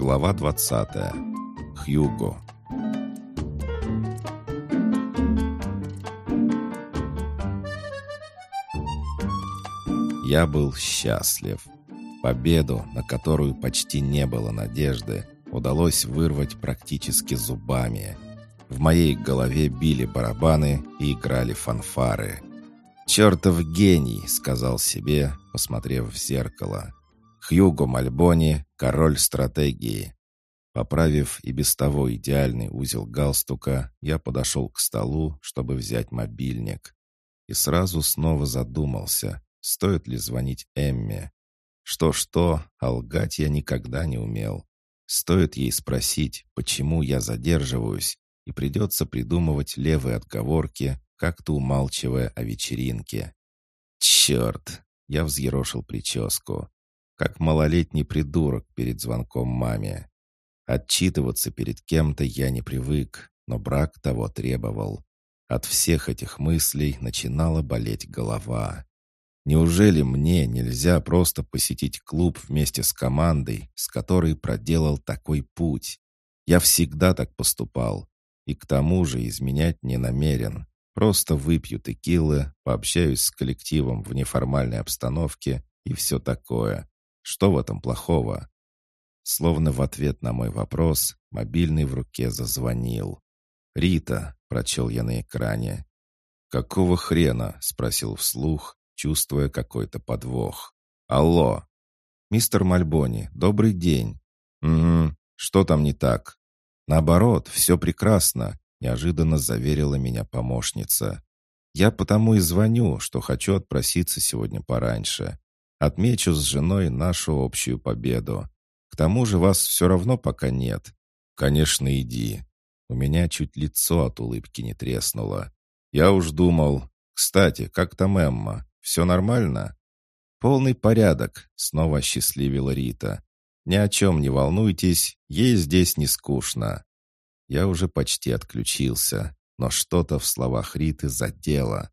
Глава 20. Хьюго. Я был счастлив. Победу, на которую почти не было надежды, удалось вырвать практически зубами. В моей голове били барабаны и играли фанфары. «Чертов гений!» — сказал себе, посмотрев в зеркало. Хьюго Мальбони — король стратегии. Поправив и без того идеальный узел галстука, я подошел к столу, чтобы взять мобильник. И сразу снова задумался, стоит ли звонить Эмме. Что-что, а лгать я никогда не умел. Стоит ей спросить, почему я задерживаюсь, и придется придумывать левые отговорки, как-то умалчивая о вечеринке. «Черт!» — я взъерошил прическу как малолетний придурок перед звонком маме. Отчитываться перед кем-то я не привык, но брак того требовал. От всех этих мыслей начинала болеть голова. Неужели мне нельзя просто посетить клуб вместе с командой, с которой проделал такой путь? Я всегда так поступал. И к тому же изменять не намерен. Просто выпью текилы, пообщаюсь с коллективом в неформальной обстановке и все такое. Что в этом плохого? Словно в ответ на мой вопрос, мобильный в руке зазвонил. «Рита», — прочел я на экране. «Какого хрена?» — спросил вслух, чувствуя какой-то подвох. «Алло!» «Мистер Мальбони, добрый день!» «Угу, что там не так?» «Наоборот, все прекрасно», — неожиданно заверила меня помощница. «Я потому и звоню, что хочу отпроситься сегодня пораньше. Отмечу с женой нашу общую победу. К тому же вас все равно пока нет. Конечно, иди. У меня чуть лицо от улыбки не треснуло. Я уж думал... Кстати, как там Эмма? Все нормально? Полный порядок, снова осчастливила Рита. Ни о чем не волнуйтесь, ей здесь не скучно. Я уже почти отключился, но что-то в словах Риты задело.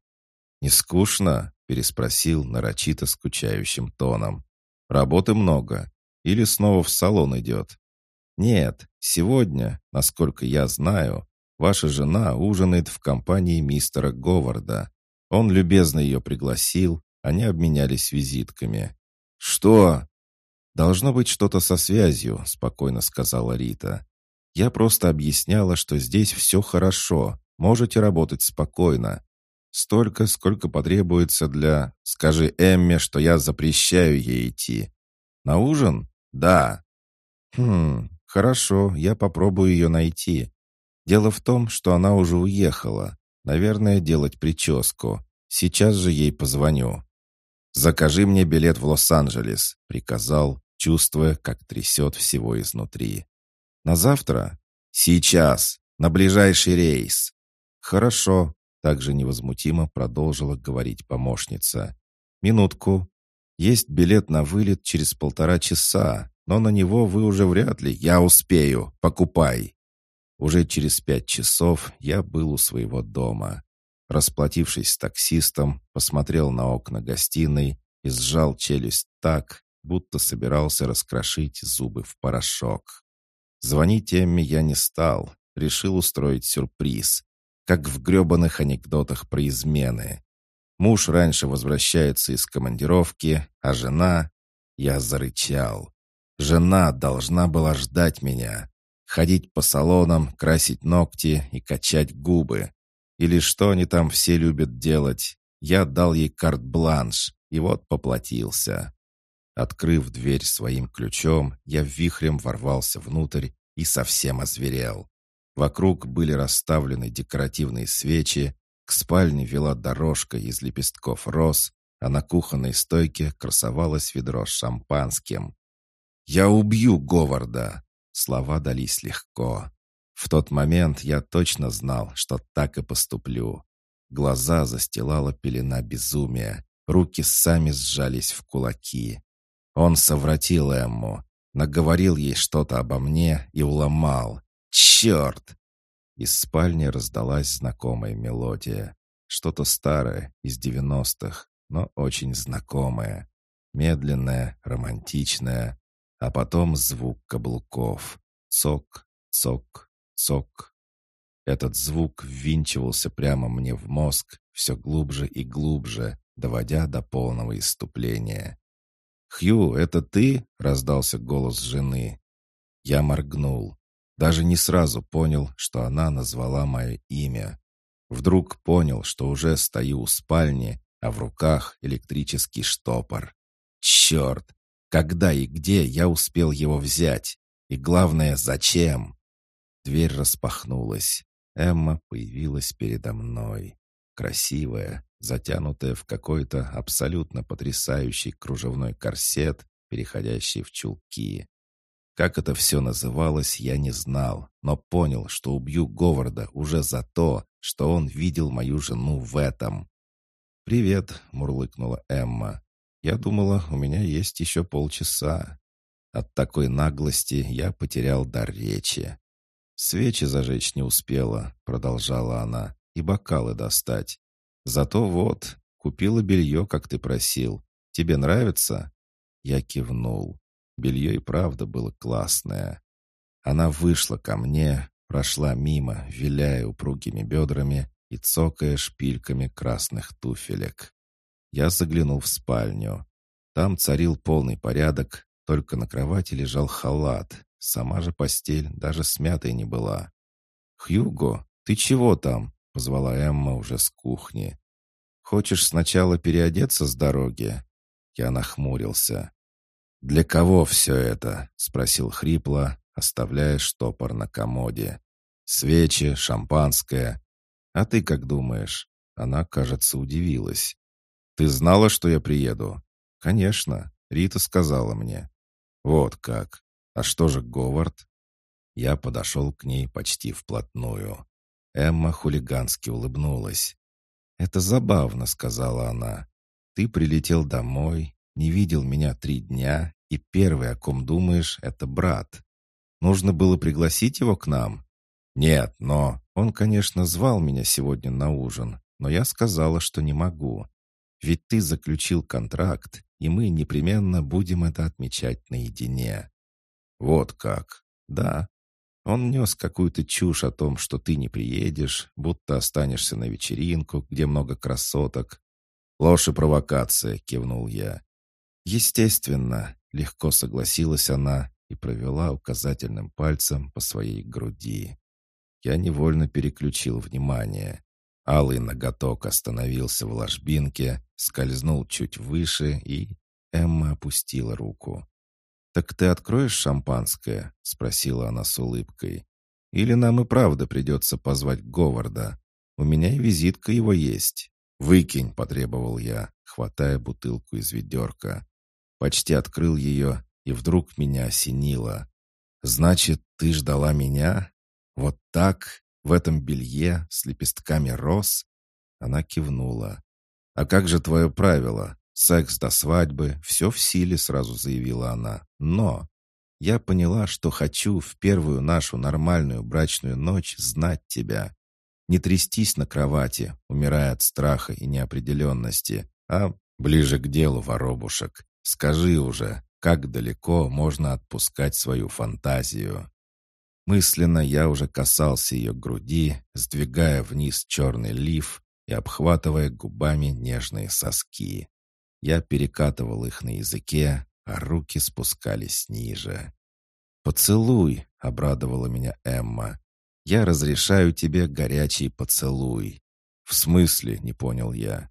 «Не скучно?» — переспросил нарочито скучающим тоном. «Работы много. Или снова в салон идет?» «Нет, сегодня, насколько я знаю, ваша жена ужинает в компании мистера Говарда. Он любезно ее пригласил, они обменялись визитками». «Что?» «Должно быть что-то со связью», — спокойно сказала Рита. «Я просто объясняла, что здесь все хорошо, можете работать спокойно. Столько, сколько потребуется для... Скажи Эмме, что я запрещаю ей идти. На ужин? Да. Хм, хорошо, я попробую ее найти. Дело в том, что она уже уехала. Наверное, делать прическу. Сейчас же ей позвоню. «Закажи мне билет в Лос-Анджелес», — приказал, чувствуя, как трясет всего изнутри. «На завтра?» «Сейчас, на ближайший рейс». «Хорошо, также невозмутимо продолжила говорить помощница. «Минутку. Есть билет на вылет через полтора часа, но на него вы уже вряд ли. Я успею. Покупай». Уже через пять часов я был у своего дома. Расплатившись с таксистом, посмотрел на окна гостиной и сжал челюсть так, будто собирался раскрошить зубы в порошок. Звонить Эмме я не стал, решил устроить сюрприз как в гребаных анекдотах про измены. Муж раньше возвращается из командировки, а жена... Я зарычал. Жена должна была ждать меня. Ходить по салонам, красить ногти и качать губы. Или что они там все любят делать. Я дал ей карт-бланш, и вот поплатился. Открыв дверь своим ключом, я вихрем ворвался внутрь и совсем озверел. Вокруг были расставлены декоративные свечи, к спальне вела дорожка из лепестков роз, а на кухонной стойке красовалось ведро с шампанским. «Я убью Говарда!» Слова дались легко. В тот момент я точно знал, что так и поступлю. Глаза застилала пелена безумия, руки сами сжались в кулаки. Он совратил Эмму, наговорил ей что-то обо мне и уломал. «Черт!» Из спальни раздалась знакомая мелодия. Что-то старое, из девяностых, но очень знакомое. Медленное, романтичное. а потом звук каблуков. Цок, цок, цок. Этот звук ввинчивался прямо мне в мозг, все глубже и глубже, доводя до полного иступления. «Хью, это ты?» — раздался голос жены. Я моргнул. Даже не сразу понял, что она назвала мое имя. Вдруг понял, что уже стою у спальни, а в руках электрический штопор. Черт! Когда и где я успел его взять? И главное, зачем? Дверь распахнулась. Эмма появилась передо мной. Красивая, затянутая в какой-то абсолютно потрясающий кружевной корсет, переходящий в чулки. Как это все называлось, я не знал, но понял, что убью Говарда уже за то, что он видел мою жену в этом. «Привет», — мурлыкнула Эмма. «Я думала, у меня есть еще полчаса». От такой наглости я потерял дар речи. «Свечи зажечь не успела», — продолжала она, — «и бокалы достать. Зато вот, купила белье, как ты просил. Тебе нравится?» Я кивнул. Белье и правда было классное. Она вышла ко мне, прошла мимо, виляя упругими бедрами и цокая шпильками красных туфелек. Я заглянул в спальню. Там царил полный порядок, только на кровати лежал халат, Сама же постель даже смятой не была. «Хьюго, ты чего там?» — позвала Эмма уже с кухни. «Хочешь сначала переодеться с дороги?» Я нахмурился. «Для кого все это?» — спросил хрипло, оставляя штопор на комоде. «Свечи, шампанское. А ты как думаешь?» Она, кажется, удивилась. «Ты знала, что я приеду?» «Конечно. Рита сказала мне». «Вот как. «А что же Говард?» Я подошел к ней почти вплотную. Эмма хулигански улыбнулась. «Это забавно», — сказала она. «Ты прилетел домой, не видел меня три дня, и первый, о ком думаешь, это брат. Нужно было пригласить его к нам?» «Нет, но...» «Он, конечно, звал меня сегодня на ужин, но я сказала, что не могу. Ведь ты заключил контракт, и мы непременно будем это отмечать наедине. «Вот как?» «Да». Он нес какую-то чушь о том, что ты не приедешь, будто останешься на вечеринку, где много красоток. «Ложь и провокация», — кивнул я. «Естественно», — легко согласилась она и провела указательным пальцем по своей груди. Я невольно переключил внимание. Алый ноготок остановился в ложбинке, скользнул чуть выше, и Эмма опустила руку. «Так ты откроешь шампанское?» — спросила она с улыбкой. «Или нам и правда придется позвать Говарда? У меня и визитка его есть». «Выкинь», — потребовал я, хватая бутылку из ведерка. Почти открыл ее, и вдруг меня осенило. «Значит, ты ждала меня? Вот так, в этом белье, с лепестками роз?» Она кивнула. «А как же твое правило? Секс до свадьбы, все в силе, сразу заявила она. Но я поняла, что хочу в первую нашу нормальную брачную ночь знать тебя. Не трястись на кровати, умирая от страха и неопределенности, а ближе к делу, воробушек. Скажи уже, как далеко можно отпускать свою фантазию. Мысленно я уже касался ее груди, сдвигая вниз черный лиф и обхватывая губами нежные соски. Я перекатывал их на языке, а руки спускались ниже. «Поцелуй!» — обрадовала меня Эмма. «Я разрешаю тебе горячий поцелуй». «В смысле?» — не понял я.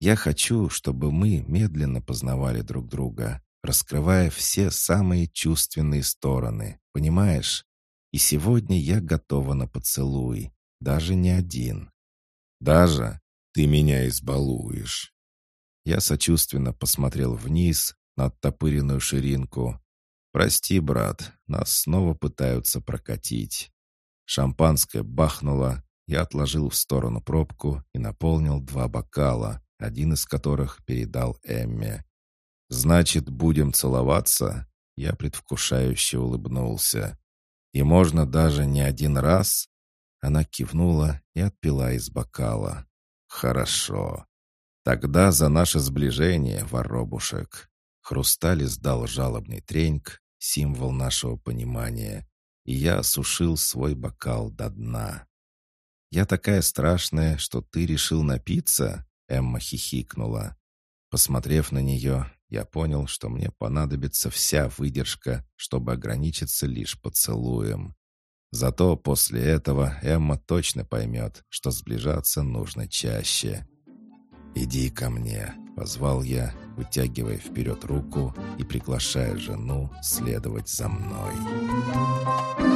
«Я хочу, чтобы мы медленно познавали друг друга, раскрывая все самые чувственные стороны, понимаешь? И сегодня я готова на поцелуй, даже не один». «Даже? Ты меня избалуешь». Я сочувственно посмотрел вниз, на оттопыренную ширинку. «Прости, брат, нас снова пытаются прокатить». Шампанское бахнуло, я отложил в сторону пробку и наполнил два бокала, один из которых передал Эмме. «Значит, будем целоваться?» Я предвкушающе улыбнулся. «И можно даже не один раз?» Она кивнула и отпила из бокала. «Хорошо. Тогда за наше сближение, воробушек. Хрусталь издал жалобный треньк, символ нашего понимания, и я осушил свой бокал до дна. «Я такая страшная, что ты решил напиться?» Эмма хихикнула. Посмотрев на нее, я понял, что мне понадобится вся выдержка, чтобы ограничиться лишь поцелуем. Зато после этого Эмма точно поймет, что сближаться нужно чаще. «Иди ко мне», — позвал я, вытягивая вперед руку и приглашая жену следовать за мной.